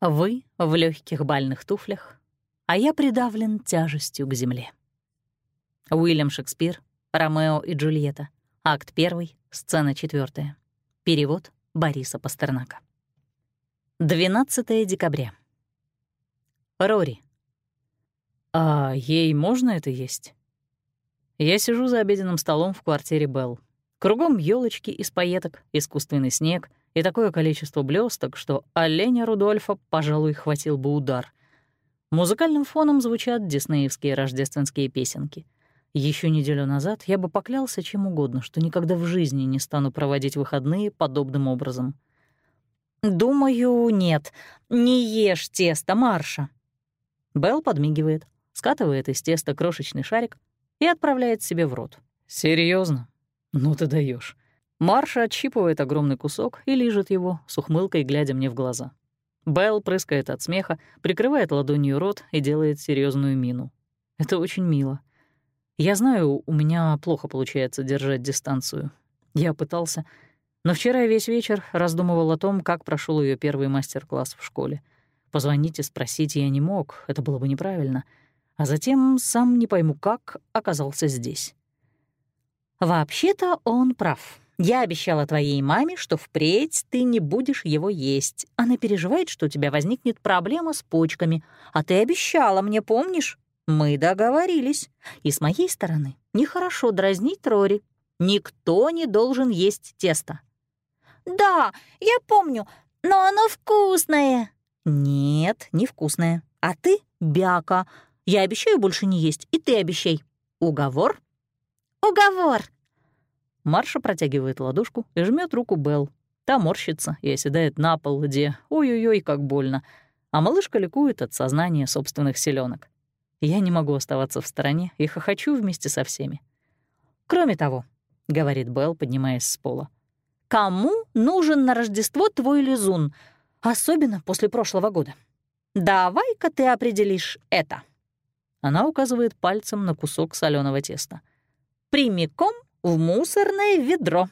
Вы в легких бальных туфлях, а я придавлен тяжестью к земле. Уильям Шекспир, Ромео и Джульетта, акт 1, сцена 4. Перевод Бориса Пастернака. 12 декабря. Рори. «А ей можно это есть?» Я сижу за обеденным столом в квартире Белл. Кругом елочки из пайеток, искусственный снег и такое количество блесток, что оленя Рудольфа, пожалуй, хватил бы удар. Музыкальным фоном звучат диснеевские рождественские песенки. Еще неделю назад я бы поклялся чем угодно, что никогда в жизни не стану проводить выходные подобным образом. «Думаю, нет. Не ешь тесто, Марша». Белл подмигивает, скатывает из теста крошечный шарик и отправляет себе в рот. Серьезно? «Ну ты даешь. Марша отщипывает огромный кусок и лижет его, с ухмылкой глядя мне в глаза. Белл прыскает от смеха, прикрывает ладонью рот и делает серьезную мину. Это очень мило. Я знаю, у меня плохо получается держать дистанцию. Я пытался, но вчера весь вечер раздумывал о том, как прошел ее первый мастер-класс в школе. Позвонить и спросить я не мог, это было бы неправильно. А затем, сам не пойму как, оказался здесь. «Вообще-то он прав. Я обещала твоей маме, что впредь ты не будешь его есть. Она переживает, что у тебя возникнет проблема с почками. А ты обещала мне, помнишь? Мы договорились. И с моей стороны нехорошо дразнить Рори. Никто не должен есть тесто». «Да, я помню, но оно вкусное». «Нет, не вкусное. А ты — бяка. Я обещаю больше не есть, и ты обещай. Уговор?» Уговор!» Марша протягивает ладошку и жмет руку Белл. Та морщится и оседает на пол, где ой-ой-ой, как больно. А малышка ликует от сознания собственных селенок. Я не могу оставаться в стороне и хохочу вместе со всеми. «Кроме того», — говорит Белл, поднимаясь с пола, «кому нужен на Рождество твой лизун, особенно после прошлого года? Давай-ка ты определишь это». Она указывает пальцем на кусок соленого теста прямиком в мусорное ведро».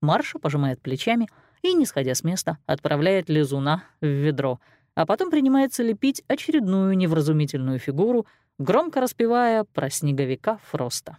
Марша пожимает плечами и, не сходя с места, отправляет лизуна в ведро, а потом принимается лепить очередную невразумительную фигуру, громко распевая про снеговика Фроста.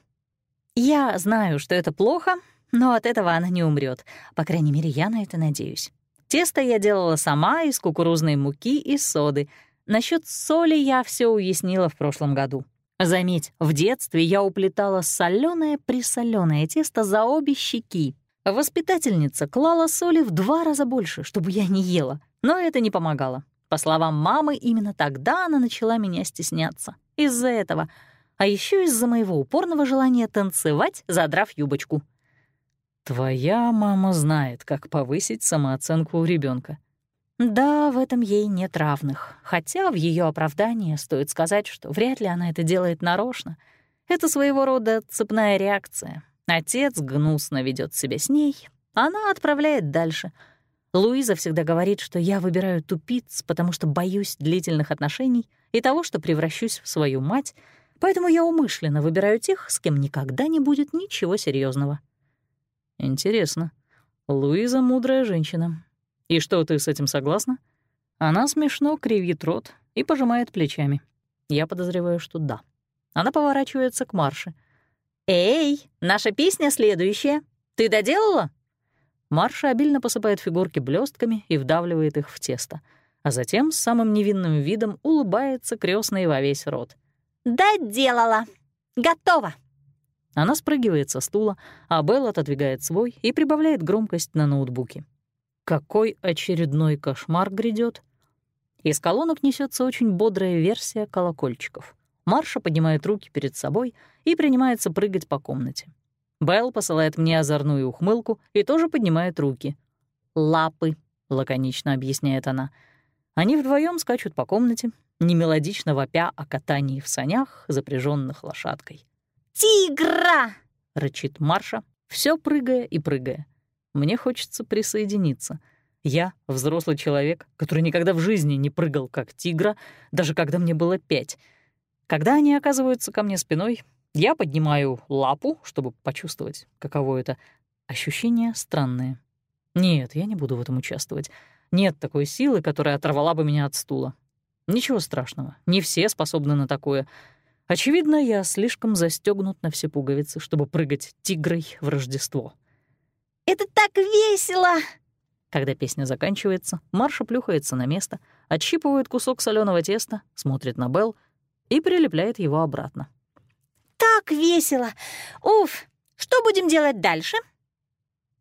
«Я знаю, что это плохо, но от этого она не умрет. По крайней мере, я на это надеюсь. Тесто я делала сама из кукурузной муки и соды. Насчет соли я все уяснила в прошлом году. Заметь, в детстве я уплетала солёное присолёное тесто за обе щеки. Воспитательница клала соли в два раза больше, чтобы я не ела, но это не помогало. По словам мамы, именно тогда она начала меня стесняться. Из-за этого. А еще из-за моего упорного желания танцевать, задрав юбочку. «Твоя мама знает, как повысить самооценку у ребенка. Да, в этом ей нет равных. Хотя в ее оправдании стоит сказать, что вряд ли она это делает нарочно. Это своего рода цепная реакция. Отец гнусно ведет себя с ней, она отправляет дальше. Луиза всегда говорит, что я выбираю тупиц, потому что боюсь длительных отношений и того, что превращусь в свою мать, поэтому я умышленно выбираю тех, с кем никогда не будет ничего серьезного. Интересно. Луиза — мудрая женщина, «И что, ты с этим согласна?» Она смешно кривит рот и пожимает плечами. Я подозреваю, что да. Она поворачивается к Марше. «Эй, наша песня следующая. Ты доделала?» Марша обильно посыпает фигурки блестками и вдавливает их в тесто, а затем с самым невинным видом улыбается крестной во весь рот. «Доделала! Готово!» Она спрыгивает со стула, а Белл отодвигает свой и прибавляет громкость на ноутбуке. Какой очередной кошмар грядет? Из колонок несется очень бодрая версия колокольчиков. Марша поднимает руки перед собой и принимается прыгать по комнате. Белл посылает мне озорную ухмылку и тоже поднимает руки. «Лапы», — лаконично объясняет она. Они вдвоем скачут по комнате, немелодично вопя о катании в санях, запряженных лошадкой. «Тигра!» — рычит Марша, все прыгая и прыгая. Мне хочется присоединиться. Я — взрослый человек, который никогда в жизни не прыгал как тигра, даже когда мне было пять. Когда они оказываются ко мне спиной, я поднимаю лапу, чтобы почувствовать, каково это. Ощущение странное. Нет, я не буду в этом участвовать. Нет такой силы, которая оторвала бы меня от стула. Ничего страшного, не все способны на такое. Очевидно, я слишком застегнут на все пуговицы, чтобы прыгать тигрой в Рождество. «Это так весело!» Когда песня заканчивается, Марша плюхается на место, отщипывает кусок соленого теста, смотрит на Белл и прилепляет его обратно. «Так весело! Уф! Что будем делать дальше?»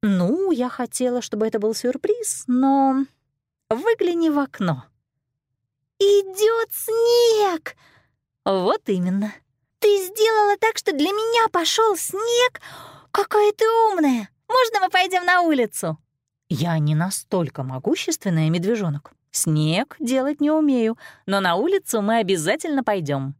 «Ну, я хотела, чтобы это был сюрприз, но выгляни в окно». Идет снег!» «Вот именно». «Ты сделала так, что для меня пошел снег? Какая ты умная! Можно мы пойдем на улицу?» «Я не настолько могущественная, медвежонок. Снег делать не умею, но на улицу мы обязательно пойдем.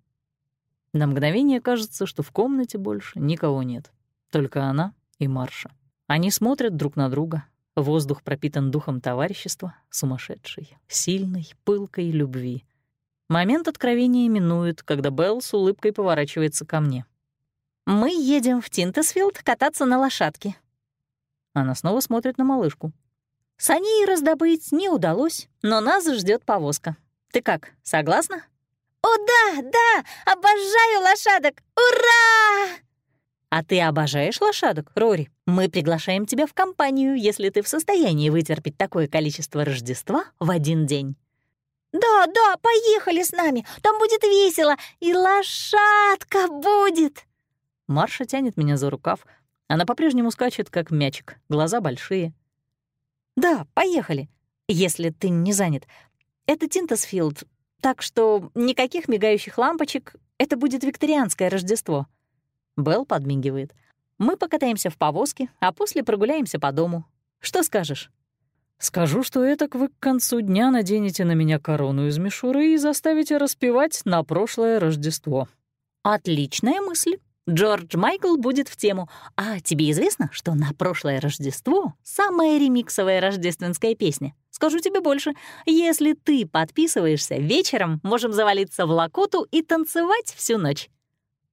На мгновение кажется, что в комнате больше никого нет. Только она и Марша. Они смотрят друг на друга. Воздух пропитан духом товарищества, сумасшедшей, сильной, пылкой любви. Момент откровения минует, когда Белл с улыбкой поворачивается ко мне. «Мы едем в Тинтесфилд кататься на лошадке». Она снова смотрит на малышку. Саней раздобыть не удалось, но нас ждет повозка. Ты как, согласна? О, да, да, обожаю лошадок! Ура! А ты обожаешь лошадок, Рори? Мы приглашаем тебя в компанию, если ты в состоянии вытерпеть такое количество Рождества в один день. Да, да, поехали с нами, там будет весело, и лошадка будет. Марша тянет меня за рукав. Она по-прежнему скачет, как мячик, глаза большие. Да, поехали, если ты не занят. Это Тинтасфилд, так что никаких мигающих лампочек. Это будет викторианское Рождество. Белл подмигивает. Мы покатаемся в повозке, а после прогуляемся по дому. Что скажешь? Скажу, что это вы к концу дня наденете на меня корону из мишуры и заставите распевать на прошлое Рождество. Отличная мысль. Джордж Майкл будет в тему. А тебе известно, что на прошлое Рождество самая ремиксовая рождественская песня? Скажу тебе больше. Если ты подписываешься, вечером можем завалиться в лакоту и танцевать всю ночь.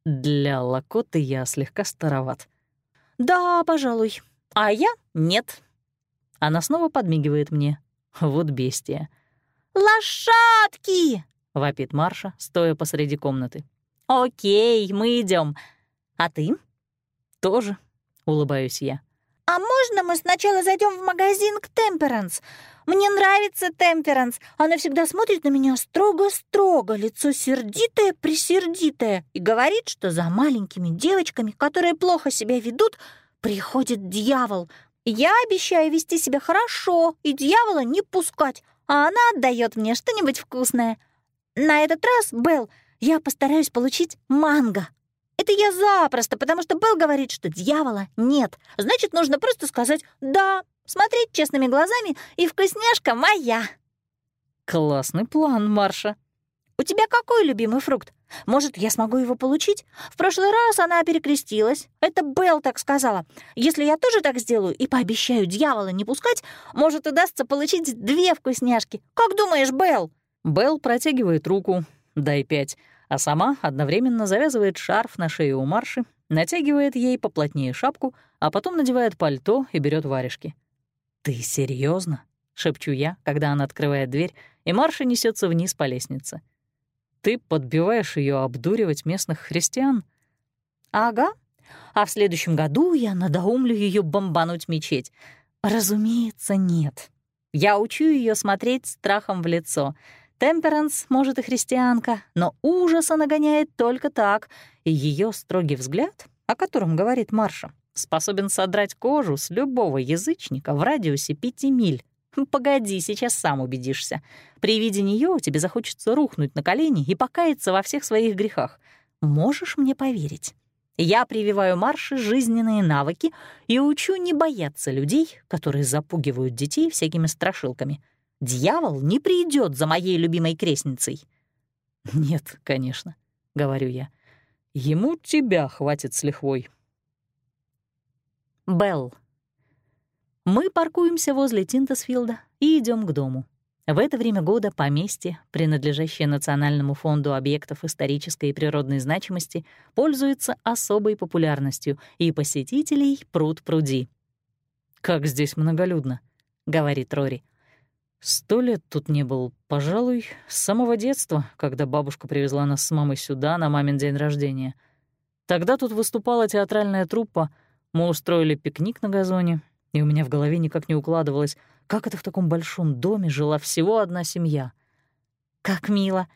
Для лакоты я слегка староват. Да, пожалуй. А я — нет. Она снова подмигивает мне. Вот бестия. «Лошадки!» — вопит Марша, стоя посреди комнаты. «Окей, мы идем. А ты?» «Тоже», — улыбаюсь я. «А можно мы сначала зайдем в магазин к Темперанс? Мне нравится Темперанс. Она всегда смотрит на меня строго-строго, лицо сердитое-присердитое, и говорит, что за маленькими девочками, которые плохо себя ведут, приходит дьявол. Я обещаю вести себя хорошо и дьявола не пускать, а она отдает мне что-нибудь вкусное. На этот раз, Белл, я постараюсь получить манго. Это я запросто, потому что Белл говорит, что дьявола нет. Значит, нужно просто сказать «да», смотреть честными глазами, и вкусняшка моя. Классный план, Марша. У тебя какой любимый фрукт? Может, я смогу его получить? В прошлый раз она перекрестилась. Это Белл так сказала. Если я тоже так сделаю и пообещаю дьявола не пускать, может, удастся получить две вкусняшки. Как думаешь, Белл? Белл протягивает руку. Дай пять а сама одновременно завязывает шарф на шею у Марши, натягивает ей поплотнее шапку, а потом надевает пальто и берет варежки. «Ты серьезно? шепчу я, когда она открывает дверь, и Марша несется вниз по лестнице. «Ты подбиваешь ее обдуривать местных христиан?» «Ага. А в следующем году я надоумлю ее бомбануть мечеть. Разумеется, нет. Я учу ее смотреть страхом в лицо — Темперанс, может, и христианка, но ужаса нагоняет только так, и ее строгий взгляд, о котором говорит Марша, способен содрать кожу с любого язычника в радиусе пяти миль. Погоди, сейчас сам убедишься. При виде нее тебе захочется рухнуть на колени и покаяться во всех своих грехах. Можешь мне поверить? Я прививаю Марше жизненные навыки и учу не бояться людей, которые запугивают детей всякими страшилками — Дьявол не придет за моей любимой крестницей. Нет, конечно, говорю я. Ему тебя хватит с лихвой. Белл. Мы паркуемся возле Тинтасфилда и идем к дому. В это время года поместье, принадлежащее Национальному фонду объектов исторической и природной значимости, пользуется особой популярностью, и посетителей пруд пруди. «Как здесь многолюдно», — говорит Рори. Сто лет тут не был, пожалуй, с самого детства, когда бабушка привезла нас с мамой сюда на мамин день рождения. Тогда тут выступала театральная труппа, мы устроили пикник на газоне, и у меня в голове никак не укладывалось, как это в таком большом доме жила всего одна семья. «Как мило.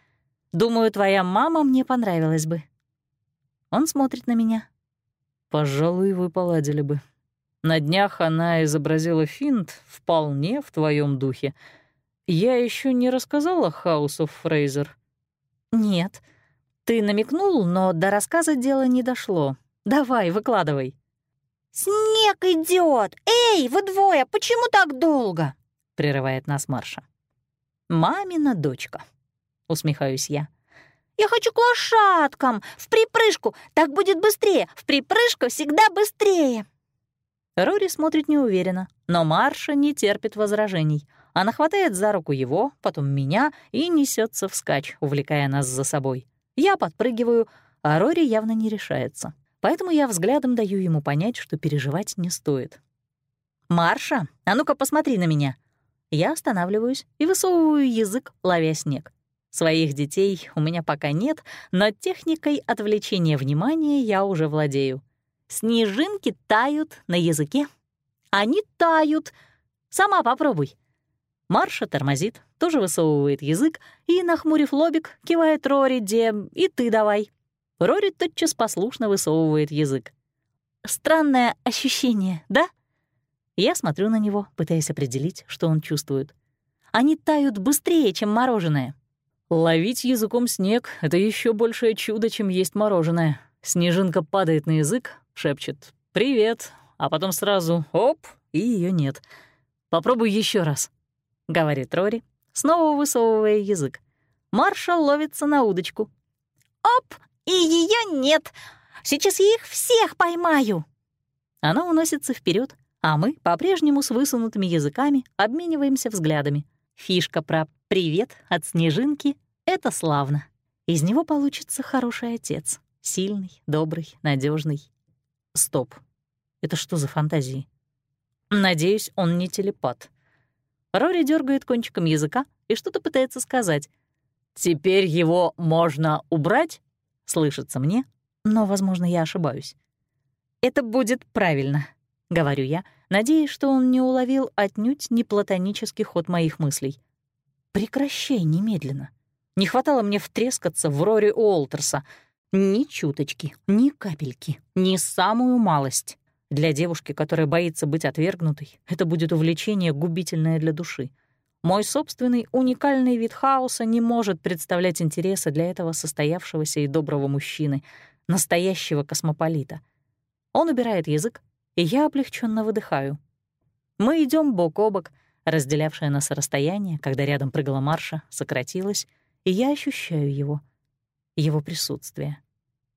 Думаю, твоя мама мне понравилась бы». Он смотрит на меня. «Пожалуй, вы поладили бы», на днях она изобразила финт вполне в твоем духе. Я еще не рассказала Хаусу Фрейзер. Нет. Ты намекнул, но до рассказа дело не дошло. Давай, выкладывай. «Снег идет! Эй, вы двое, почему так долго?» — прерывает нас Марша. «Мамина дочка», — усмехаюсь я. «Я хочу к лошадкам! В припрыжку! Так будет быстрее! В припрыжку всегда быстрее!» Рори смотрит неуверенно, но Марша не терпит возражений. Она хватает за руку его, потом меня и несется вскачь, увлекая нас за собой. Я подпрыгиваю, а Рори явно не решается. Поэтому я взглядом даю ему понять, что переживать не стоит. «Марша, а ну-ка посмотри на меня!» Я останавливаюсь и высовываю язык, ловя снег. Своих детей у меня пока нет, но техникой отвлечения внимания я уже владею. Снежинки тают на языке. Они тают. Сама попробуй. Марша тормозит, тоже высовывает язык и, нахмурив лобик, кивает Рори, де «И ты давай». Рори тотчас послушно высовывает язык. «Странное ощущение, да?» Я смотрю на него, пытаясь определить, что он чувствует. Они тают быстрее, чем мороженое. Ловить языком снег — это еще большее чудо, чем есть мороженое. Снежинка падает на язык, шепчет «Привет», а потом сразу «Оп!» и ее нет. «Попробуй еще раз», — говорит Рори, снова высовывая язык. Маршал ловится на удочку. «Оп! И ее нет! Сейчас я их всех поймаю!» Она уносится вперед, а мы по-прежнему с высунутыми языками обмениваемся взглядами. Фишка про «привет» от снежинки — это славно. Из него получится хороший отец. Сильный, добрый, надежный. Стоп. Это что за фантазии? Надеюсь, он не телепат. Рори дергает кончиком языка и что-то пытается сказать. «Теперь его можно убрать?» — слышится мне, но, возможно, я ошибаюсь. «Это будет правильно», — говорю я, надеясь, что он не уловил отнюдь не платонический ход моих мыслей. «Прекращай немедленно. Не хватало мне втрескаться в Рори Уолтерса — ни чуточки, ни капельки, ни самую малость. Для девушки, которая боится быть отвергнутой, это будет увлечение губительное для души. Мой собственный уникальный вид хаоса не может представлять интереса для этого состоявшегося и доброго мужчины, настоящего космополита. Он убирает язык, и я облегченно выдыхаю. Мы идем бок о бок, разделявшее нас расстояние, когда рядом прыгала Марша, сократилось, и я ощущаю его, его присутствие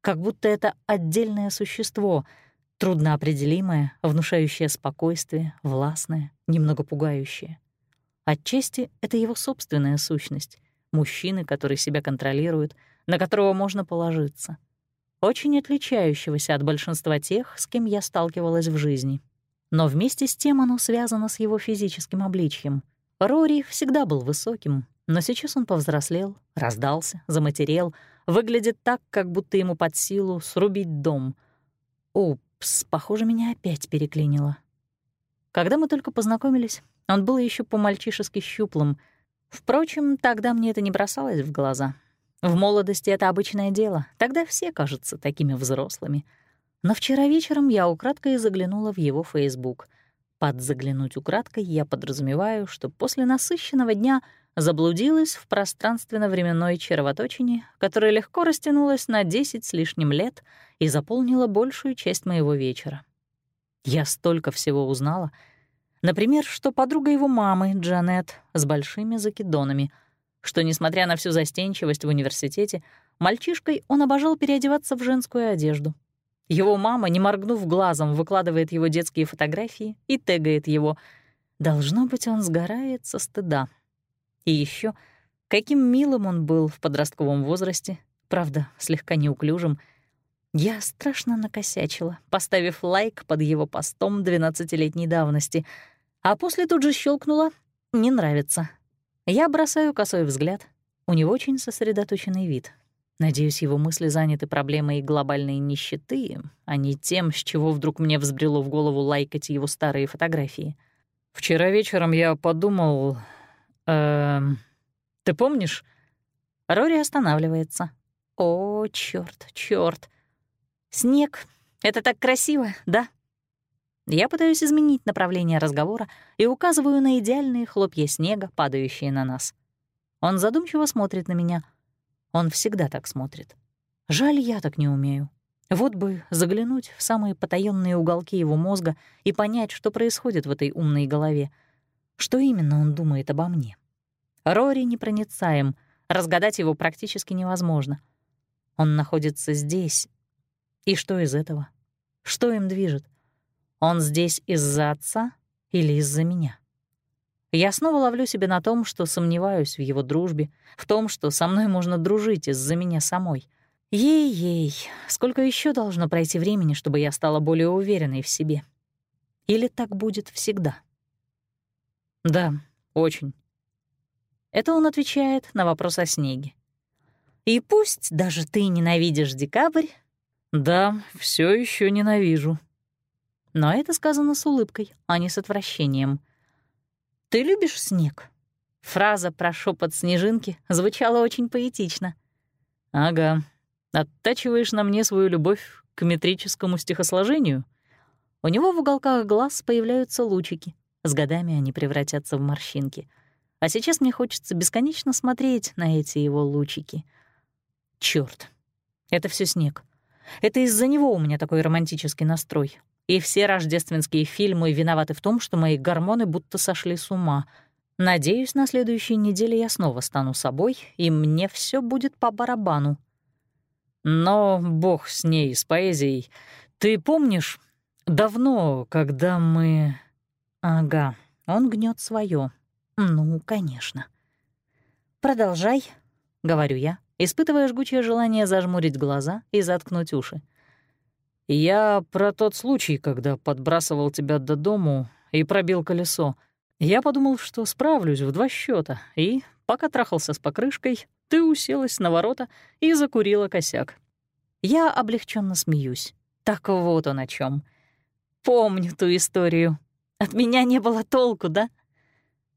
как будто это отдельное существо, трудноопределимое, внушающее спокойствие, властное, немного пугающее. Отчасти это его собственная сущность, мужчины, который себя контролирует, на которого можно положиться, очень отличающегося от большинства тех, с кем я сталкивалась в жизни. Но вместе с тем оно связано с его физическим обличьем. Рори всегда был высоким, но сейчас он повзрослел, раздался, заматерел, выглядит так, как будто ему под силу срубить дом. Упс, похоже, меня опять переклинило. Когда мы только познакомились, он был еще по-мальчишески щуплым. Впрочем, тогда мне это не бросалось в глаза. В молодости это обычное дело, тогда все кажутся такими взрослыми. Но вчера вечером я украдкой заглянула в его Facebook. Под «заглянуть украдкой» я подразумеваю, что после насыщенного дня — заблудилась в пространственно-временной червоточине, которая легко растянулась на 10 с лишним лет и заполнила большую часть моего вечера. Я столько всего узнала. Например, что подруга его мамы, Джанет, с большими закидонами, что, несмотря на всю застенчивость в университете, мальчишкой он обожал переодеваться в женскую одежду. Его мама, не моргнув глазом, выкладывает его детские фотографии и тегает его. Должно быть, он сгорает со стыда. И еще, каким милым он был в подростковом возрасте, правда, слегка неуклюжим. Я страшно накосячила, поставив лайк под его постом 12-летней давности, а после тут же щелкнула «Не нравится» Я бросаю косой взгляд. У него очень сосредоточенный вид. Надеюсь, его мысли заняты проблемой глобальной нищеты, а не тем, с чего вдруг мне взбрело в голову лайкать его старые фотографии. Вчера вечером я подумал... Э, ты помнишь? Рори останавливается. О, чёрт, чёрт. Снег. Это так красиво, да? Я пытаюсь изменить направление разговора и указываю на идеальные хлопья снега, падающие на нас. Он задумчиво смотрит на меня. Он всегда так смотрит. Жаль, я так не умею. Вот бы заглянуть в самые потаённые уголки его мозга и понять, что происходит в этой умной голове. Что именно он думает обо мне. Рори непроницаем, разгадать его практически невозможно. Он находится здесь. И что из этого? Что им движет? Он здесь из-за отца или из-за меня? Я снова ловлю себя на том, что сомневаюсь в его дружбе, в том, что со мной можно дружить из-за меня самой. Ей-ей, сколько еще должно пройти времени, чтобы я стала более уверенной в себе? Или так будет всегда? Да, очень. Это он отвечает на вопрос о снеге. И пусть даже ты ненавидишь декабрь... Да, все еще ненавижу. Но это сказано с улыбкой, а не с отвращением. «Ты любишь снег?» Фраза про шепот снежинки звучала очень поэтично. «Ага. Оттачиваешь на мне свою любовь к метрическому стихосложению?» У него в уголках глаз появляются лучики. С годами они превратятся в морщинки. А сейчас мне хочется бесконечно смотреть на эти его лучики. Чёрт, это все снег. Это из-за него у меня такой романтический настрой. И все рождественские фильмы виноваты в том, что мои гормоны будто сошли с ума. Надеюсь, на следующей неделе я снова стану собой, и мне все будет по барабану. Но бог с ней, с поэзией. Ты помнишь, давно, когда мы... Ага, он гнет свое. Ну, конечно. Продолжай, — говорю я, испытывая жгучее желание зажмурить глаза и заткнуть уши. «Я про тот случай, когда подбрасывал тебя до дому и пробил колесо. Я подумал, что справлюсь в два счета, и, пока трахался с покрышкой, ты уселась на ворота и закурила косяк. Я облегченно смеюсь. Так вот он о чем. Помню ту историю. От меня не было толку, да?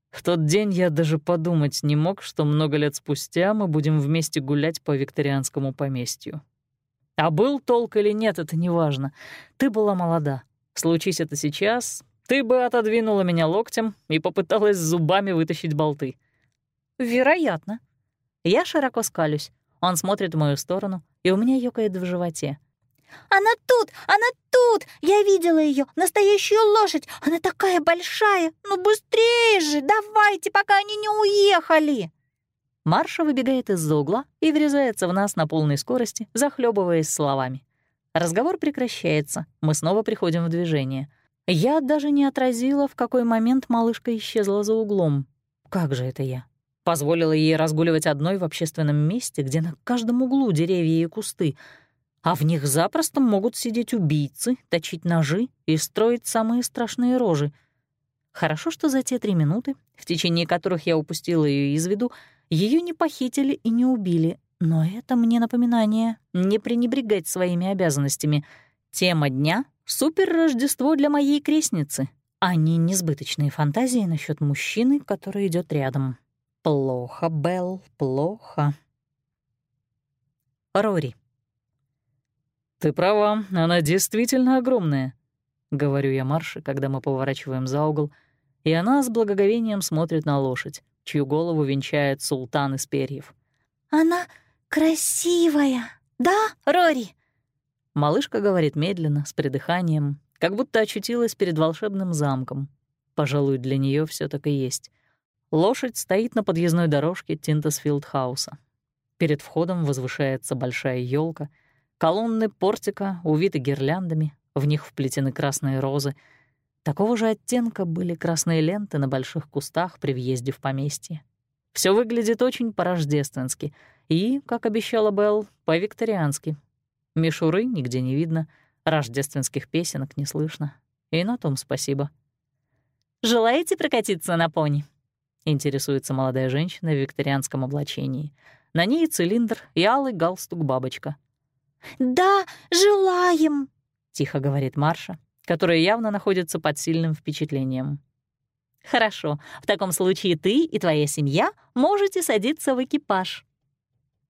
В тот день я даже подумать не мог, что много лет спустя мы будем вместе гулять по викторианскому поместью. А был толк или нет, это не важно. Ты была молода. Случись это сейчас, ты бы отодвинула меня локтем и попыталась зубами вытащить болты. Вероятно. Я широко скалюсь. Он смотрит в мою сторону, и у меня ёкает в животе. «Она тут! Она тут! Я видела ее, Настоящую лошадь! Она такая большая! Ну быстрее же! Давайте, пока они не уехали!» Марша выбегает из-за угла и врезается в нас на полной скорости, захлебываясь словами. Разговор прекращается, мы снова приходим в движение. Я даже не отразила, в какой момент малышка исчезла за углом. Как же это я? Позволила ей разгуливать одной в общественном месте, где на каждом углу деревья и кусты, а в них запросто могут сидеть убийцы, точить ножи и строить самые страшные рожи. Хорошо, что за те три минуты, в течение которых я упустила ее из виду, ее не похитили и не убили, но это мне напоминание не пренебрегать своими обязанностями. Тема дня — супер-рождество для моей крестницы, а не несбыточные фантазии насчет мужчины, который идет рядом. Плохо, Белл, плохо. Рори. «Ты права, она действительно огромная», — говорю я Марше, когда мы поворачиваем за угол, и она с благоговением смотрит на лошадь чью голову венчает султан из перьев. «Она красивая, да, Рори?» Малышка говорит медленно, с придыханием, как будто очутилась перед волшебным замком. Пожалуй, для нее все так и есть. Лошадь стоит на подъездной дорожке Тинтасфилд-хауса. Перед входом возвышается большая елка, колонны портика увиты гирляндами, в них вплетены красные розы — Такого же оттенка были красные ленты на больших кустах при въезде в поместье. Все выглядит очень по-рождественски и, как обещала Белл, по-викториански. Мишуры нигде не видно, рождественских песенок не слышно. И на том спасибо. «Желаете прокатиться на пони?» — интересуется молодая женщина в викторианском облачении. На ней цилиндр и алый галстук-бабочка. «Да, желаем», — тихо говорит Марша, которая явно находится под сильным впечатлением. «Хорошо, в таком случае ты и твоя семья можете садиться в экипаж».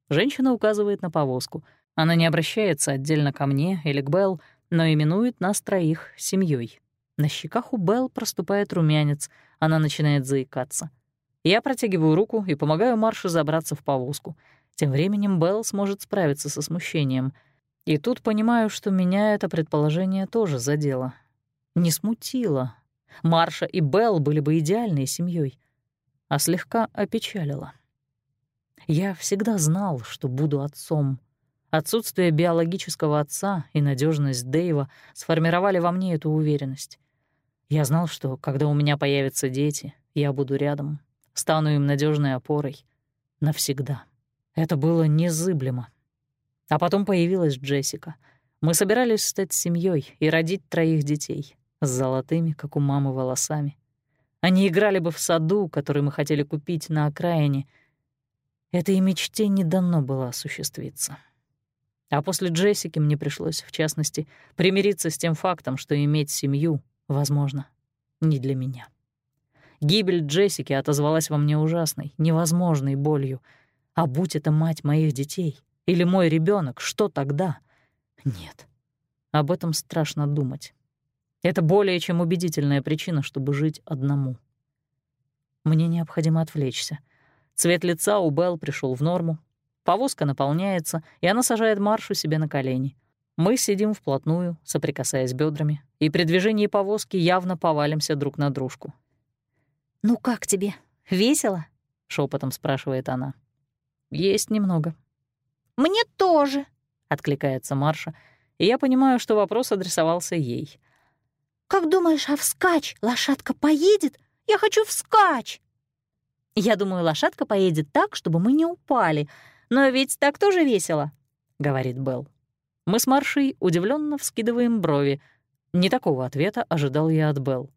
Женщина указывает на повозку. Она не обращается отдельно ко мне или к Белл, но именует нас троих семьей. На щеках у Белл проступает румянец, она начинает заикаться. Я протягиваю руку и помогаю Марше забраться в повозку. Тем временем Белл сможет справиться со смущением. И тут понимаю, что меня это предположение тоже задело. Не смутило. Марша и Белл были бы идеальной семьей, а слегка опечалило. Я всегда знал, что буду отцом. Отсутствие биологического отца и надежность Дэйва сформировали во мне эту уверенность. Я знал, что когда у меня появятся дети, я буду рядом, стану им надежной опорой. Навсегда. Это было незыблемо. А потом появилась Джессика. Мы собирались стать семьей и родить троих детей с золотыми, как у мамы, волосами. Они играли бы в саду, который мы хотели купить на окраине. Этой мечте не дано было осуществиться. А после Джессики мне пришлось, в частности, примириться с тем фактом, что иметь семью, возможно, не для меня. Гибель Джессики отозвалась во мне ужасной, невозможной болью. А будь это мать моих детей или мой ребенок, что тогда? Нет. Об этом страшно думать. Это более чем убедительная причина, чтобы жить одному. Мне необходимо отвлечься. Цвет лица у Белл пришел в норму. Повозка наполняется, и она сажает Маршу себе на колени. Мы сидим вплотную, соприкасаясь бедрами, и при движении повозки явно повалимся друг на дружку. «Ну как тебе? Весело?» — шепотом спрашивает она. «Есть немного». «Мне тоже», — откликается Марша, и я понимаю, что вопрос адресовался ей. «Как думаешь, а вскачь лошадка поедет? Я хочу вскачь!» «Я думаю, лошадка поедет так, чтобы мы не упали. Но ведь так тоже весело», — говорит Белл. Мы с Маршей удивленно вскидываем брови. Не такого ответа ожидал я от Белл.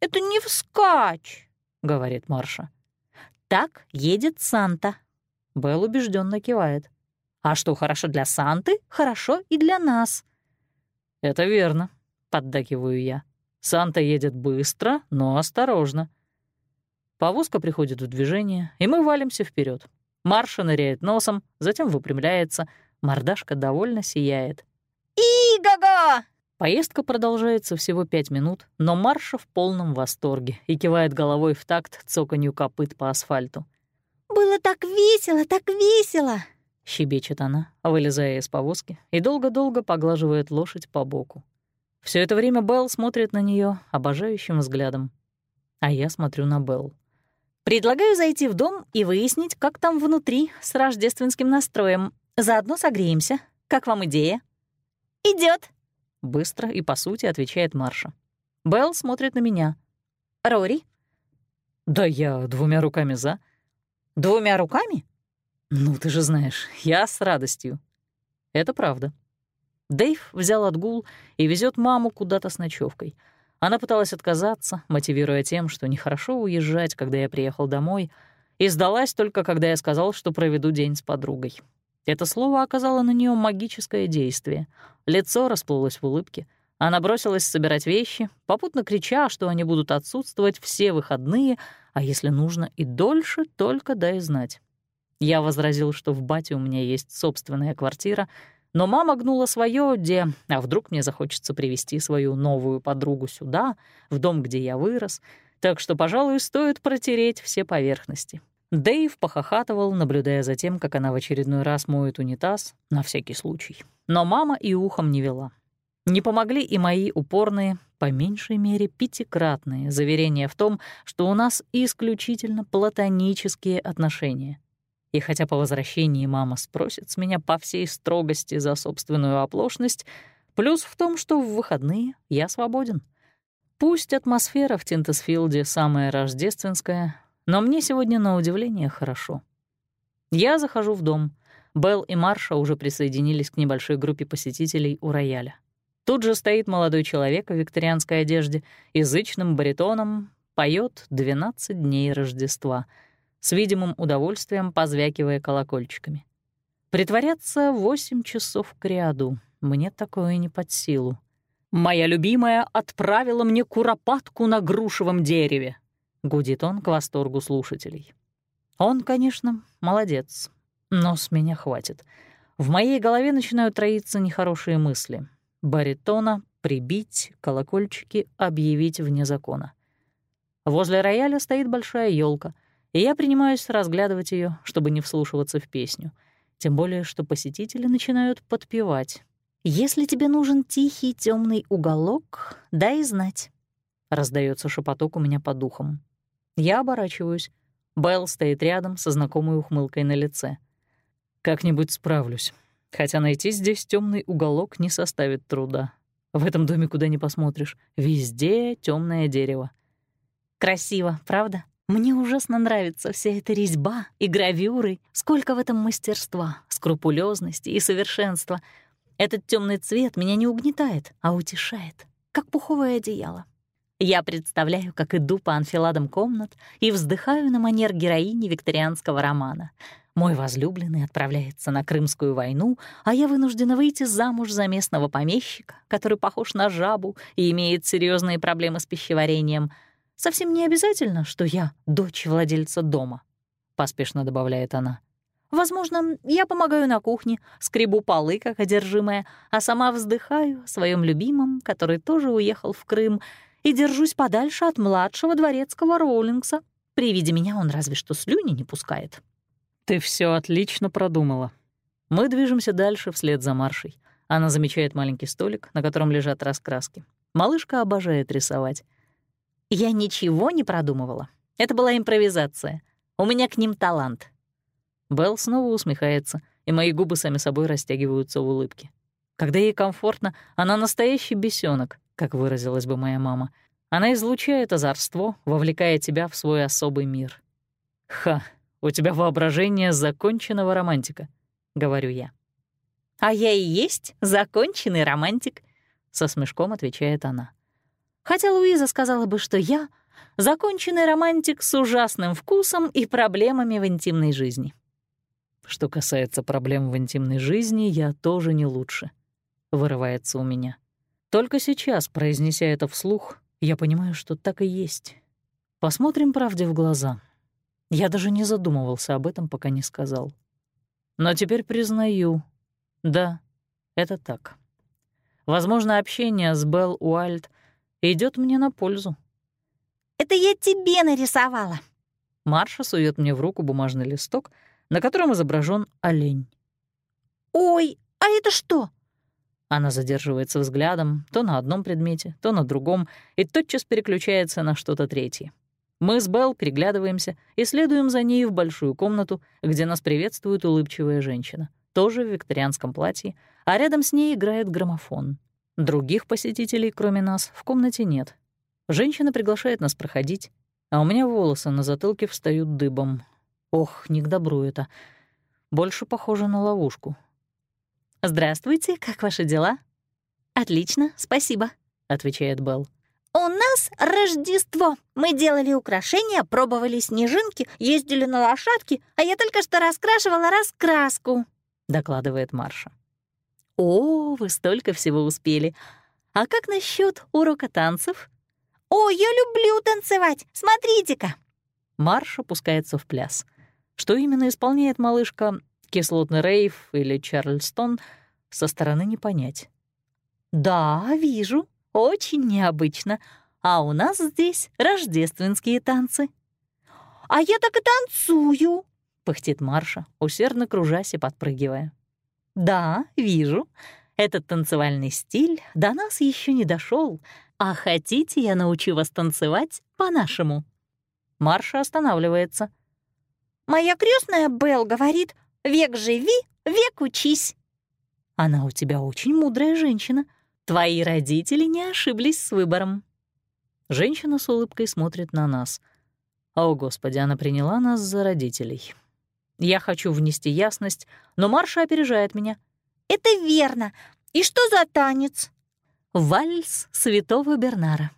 «Это не вскачь», — говорит Марша. «Так едет Санта». Белл убежденно кивает. «А что хорошо для Санты, хорошо и для нас». «Это верно», — поддакиваю я. «Санта едет быстро, но осторожно». Повозка приходит в движение, и мы валимся вперед. Марша ныряет носом, затем выпрямляется, мордашка довольно сияет. «И-го-го!» Поездка продолжается всего пять минут, но Марша в полном восторге и кивает головой в такт цоканью копыт по асфальту. «Было так весело, так весело!» — щебечет она, вылезая из повозки и долго-долго поглаживает лошадь по боку. Все это время Белл смотрит на нее обожающим взглядом. А я смотрю на Белл. «Предлагаю зайти в дом и выяснить, как там внутри с рождественским настроем. Заодно согреемся. Как вам идея?» Идет, Быстро и по сути отвечает Марша. Белл смотрит на меня. «Рори?» «Да я двумя руками за». «Двумя руками?» «Ну, ты же знаешь, я с радостью». Это правда. Дэйв взял отгул и везет маму куда-то с ночевкой. Она пыталась отказаться, мотивируя тем, что нехорошо уезжать, когда я приехал домой, и сдалась только, когда я сказал, что проведу день с подругой. Это слово оказало на нее магическое действие. Лицо расплылось в улыбке. Она бросилась собирать вещи, попутно крича, что они будут отсутствовать все выходные, а если нужно и дольше, только дай знать. Я возразил, что в бате у меня есть собственная квартира, но мама гнула свое, где, а вдруг мне захочется привести свою новую подругу сюда, в дом, где я вырос, так что, пожалуй, стоит протереть все поверхности. Дэйв похохатывал, наблюдая за тем, как она в очередной раз моет унитаз, на всякий случай. Но мама и ухом не вела. Не помогли и мои упорные, по меньшей мере пятикратные, заверения в том, что у нас исключительно платонические отношения. И хотя по возвращении мама спросит с меня по всей строгости за собственную оплошность, плюс в том, что в выходные я свободен. Пусть атмосфера в Тинтесфилде самая рождественская, но мне сегодня на удивление хорошо. Я захожу в дом. Белл и Марша уже присоединились к небольшой группе посетителей у рояля. Тут же стоит молодой человек в викторианской одежде, язычным баритоном поет «12 дней Рождества», с видимым удовольствием позвякивая колокольчиками. Притворяться восемь часов к ряду мне такое не под силу. «Моя любимая отправила мне куропатку на грушевом дереве», — гудит он к восторгу слушателей. Он, конечно, молодец, но с меня хватит. В моей голове начинают роиться нехорошие мысли. Баритона прибить, колокольчики объявить вне закона. Возле рояля стоит большая елка, и я принимаюсь разглядывать ее, чтобы не вслушиваться в песню. Тем более, что посетители начинают подпевать. «Если тебе нужен тихий темный уголок, дай знать», — раздается шепоток у меня по духам. Я оборачиваюсь. Белл стоит рядом со знакомой ухмылкой на лице. «Как-нибудь справлюсь. Хотя найти здесь темный уголок не составит труда. В этом доме куда ни посмотришь, везде темное дерево». «Красиво, правда? Мне ужасно нравится вся эта резьба и гравюры. Сколько в этом мастерства, скрупулезности и совершенства. Этот темный цвет меня не угнетает, а утешает, как пуховое одеяло. Я представляю, как иду по анфиладам комнат и вздыхаю на манер героини викторианского романа. Мой возлюбленный отправляется на Крымскую войну, а я вынуждена выйти замуж за местного помещика, который похож на жабу и имеет серьезные проблемы с пищеварением. Совсем не обязательно, что я дочь владельца дома, — поспешно добавляет она. Возможно, я помогаю на кухне, скребу полы, как одержимая, а сама вздыхаю о своем любимом, который тоже уехал в Крым, и держусь подальше от младшего дворецкого Роулингса. При виде меня он разве что слюни не пускает. Ты все отлично продумала. Мы движемся дальше вслед за Маршей. Она замечает маленький столик, на котором лежат раскраски. Малышка обожает рисовать. Я ничего не продумывала. Это была импровизация. У меня к ним талант. Белл снова усмехается, и мои губы сами собой растягиваются в улыбке. Когда ей комфортно, она настоящий бесенок, как выразилась бы моя мама. Она излучает озорство, вовлекая тебя в свой особый мир. «Ха, у тебя воображение законченного романтика», — говорю я. «А я и есть законченный романтик», — со смешком отвечает она. Хотя Луиза сказала бы, что я — законченный романтик с ужасным вкусом и проблемами в интимной жизни. Что касается проблем в интимной жизни, я тоже не лучше. Вырывается у меня. Только сейчас, произнеся это вслух, я понимаю, что так и есть. Посмотрим правде в глаза. Я даже не задумывался об этом, пока не сказал. Но теперь признаю, да, это так. Возможно, общение с Белл Уайльд идет мне на пользу. «Это я тебе нарисовала!» Марша сует мне в руку бумажный листок, на котором изображен олень. «Ой, а это что?» Она задерживается взглядом то на одном предмете, то на другом, и тотчас переключается на что-то третье. Мы с Белл переглядываемся и следуем за ней в большую комнату, где нас приветствует улыбчивая женщина, тоже в викторианском платье, а рядом с ней играет граммофон. Других посетителей, кроме нас, в комнате нет. Женщина приглашает нас проходить, а у меня волосы на затылке встают дыбом. Ох, не к добру это. Больше похоже на ловушку. «Здравствуйте, как ваши дела?» «Отлично, спасибо», — отвечает Белл. «У нас Рождество. Мы делали украшения, пробовали снежинки, ездили на лошадке, а я только что раскрашивала раскраску», — докладывает Марша. «О, вы столько всего успели. А как насчет урока танцев?» «О, я люблю танцевать. Смотрите-ка!» Марша пускается в пляс. Что именно исполняет малышка, кислотный рейв или Чарльстон, со стороны не понять. «Да, вижу. Очень необычно. А у нас здесь рождественские танцы». «А я так и танцую», — пыхтит Марша, усердно кружась и подпрыгивая. «Да, вижу. Этот танцевальный стиль до нас еще не дошел. А хотите, я научу вас танцевать по-нашему?» Марша останавливается. «Моя крестная Белл говорит, век живи, век учись». «Она у тебя очень мудрая женщина. Твои родители не ошиблись с выбором». Женщина с улыбкой смотрит на нас. О, Господи, она приняла нас за родителей. Я хочу внести ясность, но Марша опережает меня. «Это верно. И что за танец?» «Вальс святого Бернара.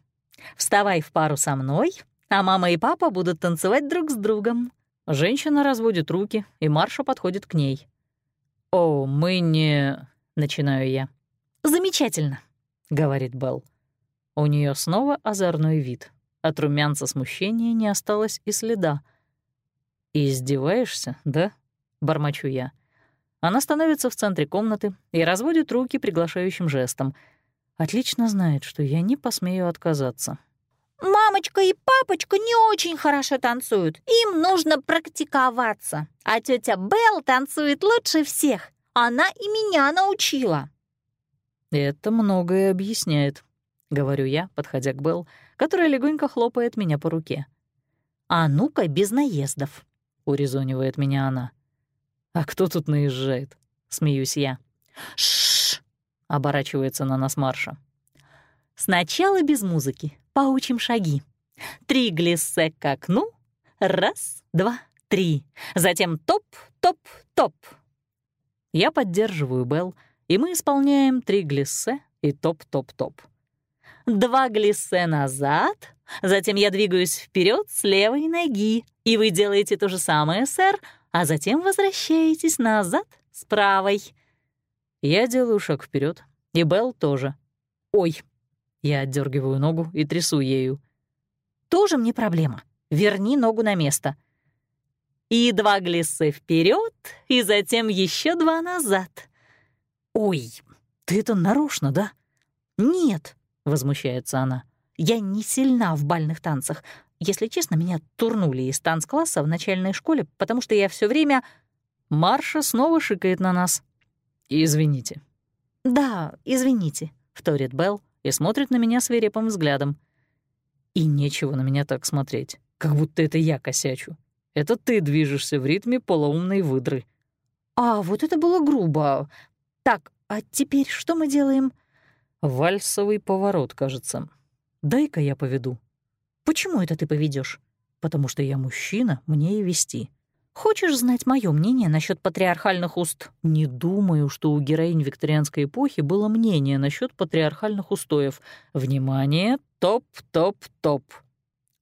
Вставай в пару со мной а мама и папа будут танцевать друг с другом». Женщина разводит руки, и Марша подходит к ней. «О, мы не...» — начинаю я. «Замечательно», — говорит Белл. У нее снова озорной вид. От румянца смущения не осталось и следа. «Издеваешься, да?» — бормочу я. Она становится в центре комнаты и разводит руки приглашающим жестом. Отлично знает, что я не посмею отказаться. «Мамочка и папочка не очень хорошо танцуют. Им нужно практиковаться. А тетя Белл танцует лучше всех. Она и меня научила». «Это многое объясняет», — говорю я, подходя к Белл, которая легонько хлопает меня по руке. «А ну-ка, без наездов», — урезонивает меня она. «А кто тут наезжает?» — смеюсь я. «Шш!» — оборачивается на нас Марша. «Сначала без музыки. Поучим шаги. Три глиссе к окну. Раз, два, три. Затем топ, топ, топ». Я поддерживаю Белл, и мы исполняем три глиссе и топ-топ-топ. Два глиссе назад, затем я двигаюсь вперед с левой ноги, и вы делаете то же самое, сэр, а затем возвращаетесь назад с правой. Я делаю шаг вперед, и Белл тоже. Ой, я отдергиваю ногу и трясу ею. Тоже мне проблема. Верни ногу на место. И два глиссе вперед, и затем еще два назад. Ой, ты это нарочно, да? Нет, возмущается она. Я не сильна в бальных танцах. Если честно, меня турнули из танцкласса в начальной школе, потому что я все время... Марша снова шикает на нас. «Извините». «Да, извините», — вторит Белл и смотрит на меня свирепым взглядом. И нечего на меня так смотреть, как будто это я косячу. Это ты движешься в ритме полоумной выдры. «А, вот это было грубо. Так, а теперь что мы делаем?» «Вальсовый поворот, кажется. Дай-ка я поведу». Почему это ты поведешь? Потому что я мужчина, мне и вести. Хочешь знать мое мнение насчет патриархальных уст? Не думаю, что у героинь викторианской эпохи было мнение насчет патриархальных устоев. Внимание, топ-топ-топ.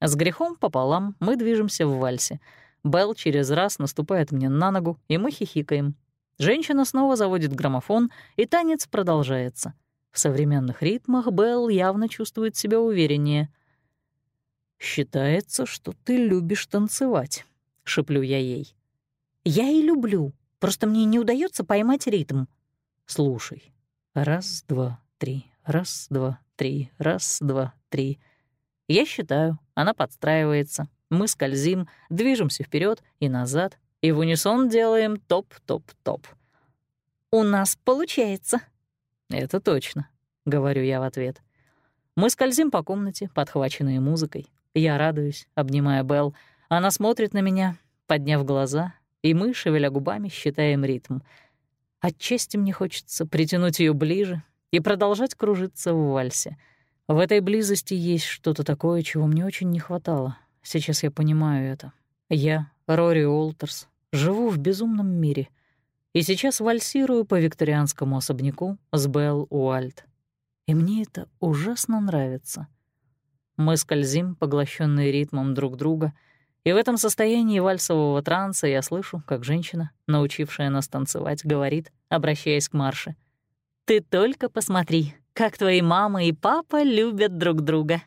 С грехом пополам мы движемся в вальсе. Белл через раз наступает мне на ногу, и мы хихикаем. Женщина снова заводит граммофон, и танец продолжается. В современных ритмах Белл явно чувствует себя увереннее — «Считается, что ты любишь танцевать», — шеплю я ей. «Я и люблю, просто мне не удается поймать ритм». «Слушай, раз, два, три, раз, два, три, раз, два, три». Я считаю, она подстраивается, мы скользим, движемся вперед и назад, и в унисон делаем топ-топ-топ. «У нас получается». «Это точно», — говорю я в ответ. Мы скользим по комнате, подхваченные музыкой. Я радуюсь, обнимая Белл. Она смотрит на меня, подняв глаза, и мы, шевеля губами, считаем ритм. Отчасти мне хочется притянуть ее ближе и продолжать кружиться в вальсе. В этой близости есть что-то такое, чего мне очень не хватало. Сейчас я понимаю это. Я, Рори Уолтерс, живу в безумном мире. И сейчас вальсирую по викторианскому особняку с Белл Уальт. И мне это ужасно нравится. Мы скользим, поглощенные ритмом друг друга, и в этом состоянии вальсового транса я слышу, как женщина, научившая нас танцевать, говорит, обращаясь к Марше. «Ты только посмотри, как твои мама и папа любят друг друга».